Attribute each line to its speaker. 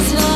Speaker 1: just